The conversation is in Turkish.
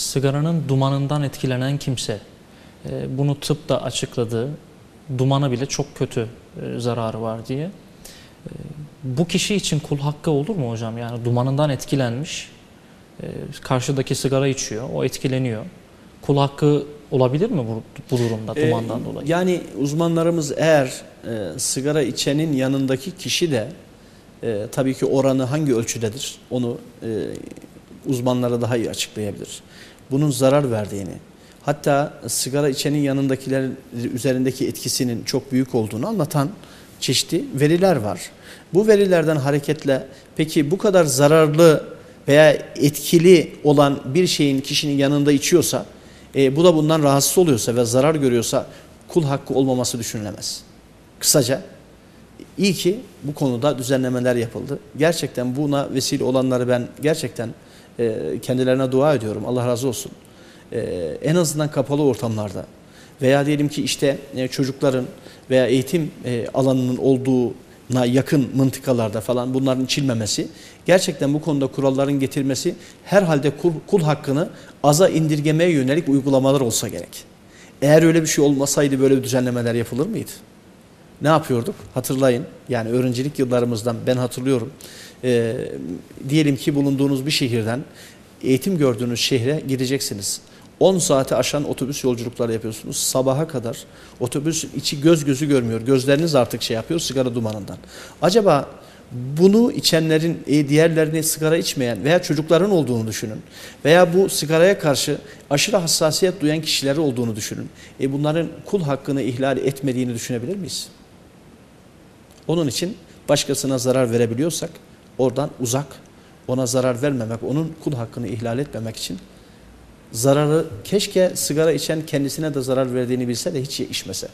sigaranın dumanından etkilenen kimse, e, bunu tıp da açıkladı, dumana bile çok kötü e, zararı var diye. E, bu kişi için kul hakkı olur mu hocam? Yani dumanından etkilenmiş, e, karşıdaki sigara içiyor, o etkileniyor. Kul hakkı olabilir mi bu, bu durumda dumandan dolayı? Yani uzmanlarımız eğer e, sigara içenin yanındaki kişi de e, tabii ki oranı hangi ölçüdedir onu e, uzmanlara daha iyi açıklayabilir. Bunun zarar verdiğini hatta sigara içenin yanındakilerin üzerindeki etkisinin çok büyük olduğunu anlatan çeşitli veriler var. Bu verilerden hareketle peki bu kadar zararlı veya etkili olan bir şeyin kişinin yanında içiyorsa e, bu da bundan rahatsız oluyorsa ve zarar görüyorsa kul hakkı olmaması düşünülemez. Kısaca iyi ki bu konuda düzenlemeler yapıldı. Gerçekten buna vesile olanları ben gerçekten e, kendilerine dua ediyorum. Allah razı olsun. E, en azından kapalı ortamlarda veya diyelim ki işte e, çocukların veya eğitim e, alanının olduğuna yakın mıntıkalarda falan bunların içilmemesi gerçekten bu konuda kuralların getirmesi herhalde kul, kul hakkını aza indirgemeye yönelik uygulamalar olsa gerek. Eğer öyle bir şey olmasaydı böyle düzenlemeler yapılır mıydı? Ne yapıyorduk? Hatırlayın. Yani öğrencilik yıllarımızdan ben hatırlıyorum. Ee, diyelim ki bulunduğunuz bir şehirden eğitim gördüğünüz şehre gideceksiniz. 10 saate aşan otobüs yolculukları yapıyorsunuz. Sabaha kadar otobüs içi göz gözü görmüyor. Gözleriniz artık şey yapıyor sigara dumanından. Acaba bunu içenlerin e, diğerlerini sigara içmeyen veya çocukların olduğunu düşünün. Veya bu sigaraya karşı aşırı hassasiyet duyan kişileri olduğunu düşünün. E bunların kul hakkını ihlal etmediğini düşünebilir miyiz? Onun için başkasına zarar verebiliyorsak oradan uzak, ona zarar vermemek, onun kul hakkını ihlal etmemek için zararı keşke sigara içen kendisine de zarar verdiğini bilse de hiç içmese.